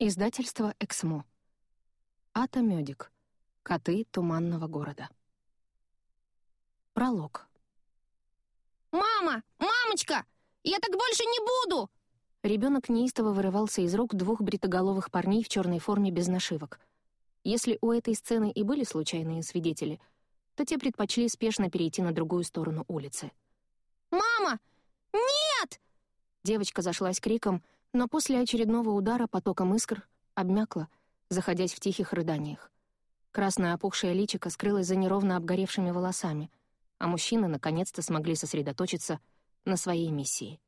Издательство «Эксмо». Ата Мёдик. Коты туманного города. Пролог. «Мама! Мамочка! Я так больше не буду!» Ребенок неистово вырывался из рук двух бритоголовых парней в черной форме без нашивок. Если у этой сцены и были случайные свидетели, то те предпочли спешно перейти на другую сторону улицы. «Мама! Нет!» Девочка зашлась криком — но после очередного удара потоком искр обмякла, заходясь в тихих рыданиях. Красное опухшее личико скрылось за неровно обгоревшими волосами, а мужчины наконец-то смогли сосредоточиться на своей миссии.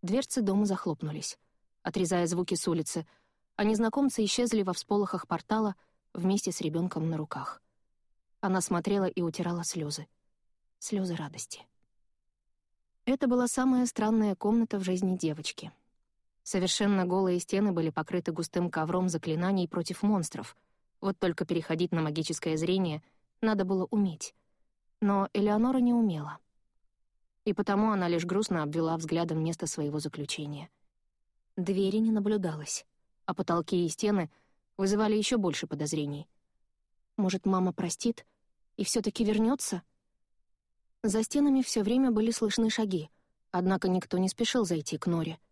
Дверцы дома захлопнулись, отрезая звуки с улицы, а незнакомцы исчезли во всполохах портала вместе с ребенком на руках. Она смотрела и утирала слезы. Слезы радости. Это была самая странная комната в жизни девочки — Совершенно голые стены были покрыты густым ковром заклинаний против монстров. Вот только переходить на магическое зрение надо было уметь. Но Элеонора не умела. И потому она лишь грустно обвела взглядом место своего заключения. Двери не наблюдалось, а потолки и стены вызывали еще больше подозрений. Может, мама простит и все таки вернется? За стенами все время были слышны шаги, однако никто не спешил зайти к Норе —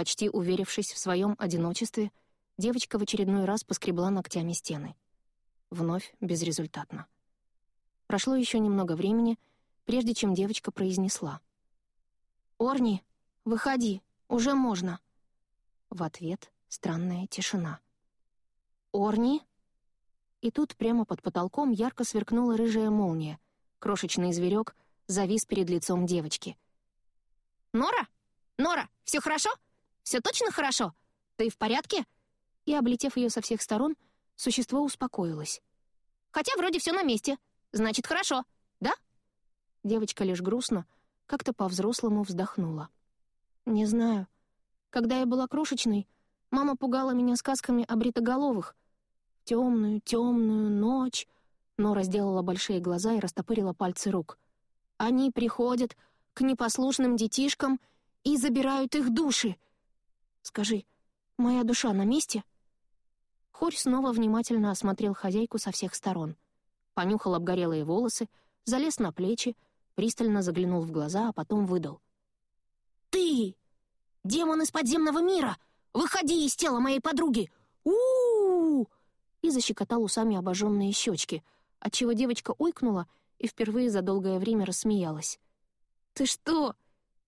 Почти уверившись в своем одиночестве, девочка в очередной раз поскребла ногтями стены. Вновь безрезультатно. Прошло еще немного времени, прежде чем девочка произнесла. «Орни, выходи, уже можно!» В ответ странная тишина. «Орни?» И тут прямо под потолком ярко сверкнула рыжая молния. Крошечный зверек завис перед лицом девочки. «Нора? Нора, все хорошо?» Все точно хорошо? Ты в порядке?» И, облетев ее со всех сторон, существо успокоилось. «Хотя вроде все на месте. Значит, хорошо, да?» Девочка лишь грустно, как-то по-взрослому вздохнула. «Не знаю. Когда я была крошечной, мама пугала меня сказками о бритоголовых. Темную, темную ночь...» Нора сделала большие глаза и растопырила пальцы рук. «Они приходят к непослушным детишкам и забирают их души. Скажи, моя душа на месте?» Хорь снова внимательно осмотрел хозяйку со всех сторон. Понюхал обгорелые волосы, залез на плечи, пристально заглянул в глаза, а потом выдал. «Ты! Демон из подземного мира! Выходи из тела моей подруги! у у, -у И защекотал усами обожженные щечки, отчего девочка ойкнула и впервые за долгое время рассмеялась. «Ты что?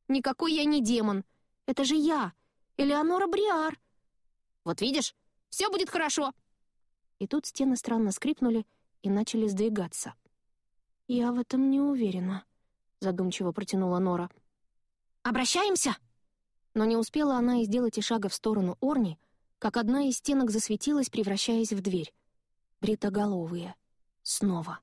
Никакой я не демон! Это же я! Элеонора Бриар. Вот видишь, все будет хорошо. И тут стены странно скрипнули и начали сдвигаться. «Я в этом не уверена», — задумчиво протянула Нора. «Обращаемся?» Но не успела она и сделать и шага в сторону Орни, как одна из стенок засветилась, превращаясь в дверь. Бритоголовые. Снова.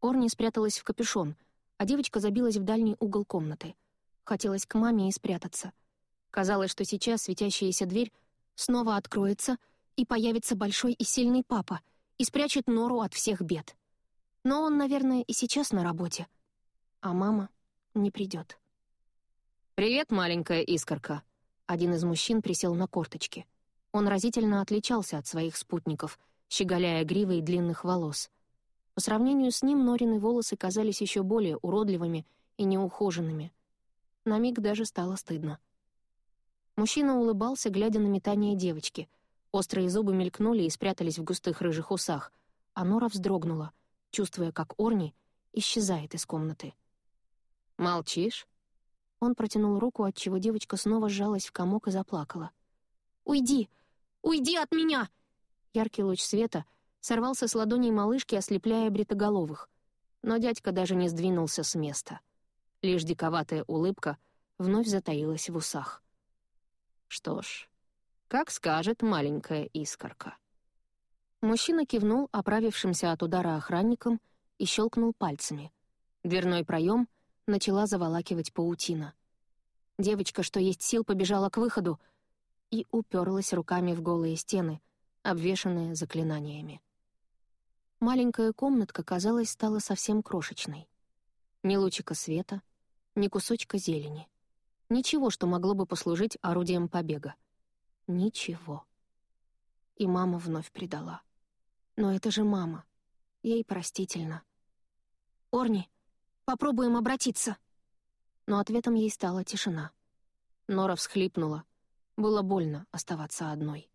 Орни спряталась в капюшон, а девочка забилась в дальний угол комнаты. Хотелось к маме и спрятаться — Казалось, что сейчас светящаяся дверь снова откроется, и появится большой и сильный папа и спрячет Нору от всех бед. Но он, наверное, и сейчас на работе. А мама не придет. «Привет, маленькая искорка!» Один из мужчин присел на корточки. Он разительно отличался от своих спутников, щеголяя гривой длинных волос. По сравнению с ним Норины волосы казались еще более уродливыми и неухоженными. На миг даже стало стыдно. Мужчина улыбался, глядя на метание девочки. Острые зубы мелькнули и спрятались в густых рыжих усах, а Нора вздрогнула, чувствуя, как Орни исчезает из комнаты. «Молчишь?» Он протянул руку, отчего девочка снова сжалась в комок и заплакала. «Уйди! Уйди от меня!» Яркий луч света сорвался с ладоней малышки, ослепляя бритоголовых. Но дядька даже не сдвинулся с места. Лишь диковатая улыбка вновь затаилась в усах. Что ж, как скажет маленькая искорка. Мужчина кивнул оправившимся от удара охранником и щелкнул пальцами. Дверной проем начала заволакивать паутина. Девочка, что есть сил, побежала к выходу и уперлась руками в голые стены, обвешанные заклинаниями. Маленькая комнатка, казалось, стала совсем крошечной. Ни лучика света, ни кусочка зелени. Ничего, что могло бы послужить орудием побега. Ничего. И мама вновь предала. Но это же мама. Ей простительно. «Орни, попробуем обратиться». Но ответом ей стала тишина. Нора всхлипнула. Было больно оставаться одной.